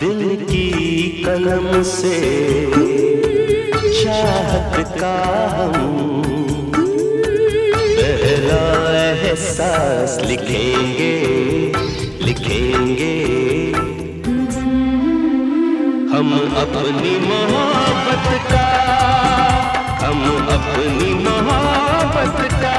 दिल की कलम से चाहत का हम। पहला एहसास लिखेंगे लिखेंगे। हम अपनी मोहब्बत का, हम अपनी मोहब्बत का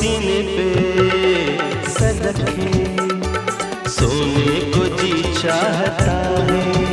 दिन पे सदके सोने को जी चाहता है।